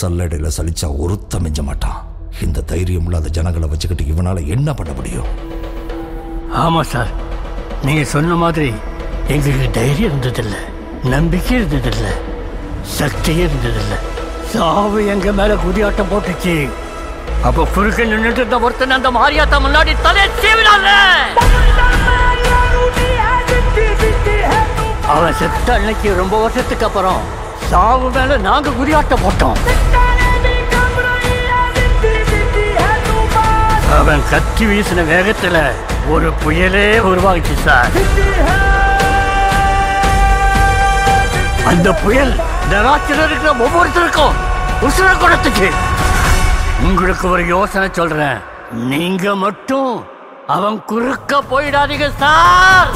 சல்லடையில் சலிச்சா ஒருத்த மிஞ்ச மாட்டான். இந்த தைரியம் இல்லாத ஜனங்களை வச்சுக்கிட்டு இவனால என்ன பண்ண முடியும்? ஆமாம் சார். நீங்கள் சொன்ன மாதிரி எங்களுக்கு தைரியம் இருந்ததில்லை. நம்பிக்கை இருந்ததில்லை. சக்தியே இருந்ததில்லை. சாவு எங்க மேல குதியாட்டம் போட்டுச்சு. அப்போ குறுக்க நின்றுட்டு இருந்த ஒருத்தன் அந்த மாரியாத்தா முன்னாடி தலையை சீவினால அவன் செத்த அன்னைக்கு ரொம்ப வருஷத்துக்கு அப்புறம் சாவு மேல நாங்க குறியாட்ட போட்டோம் அவன் கத்தி வீசின வேகத்துல ஒரு புயலே உருவாகிச்சு சார். அந்த புயல் நராட்சியில் இருக்கிற ஒவ்வொருத்தருக்கும் உசுர குடத்துக்கு உங்களுக்கு ஒரு யோசனை சொல்றேன். நீங்க மட்டும் அவன் குறுக்க போயிடாதீங்க சார்.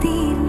地。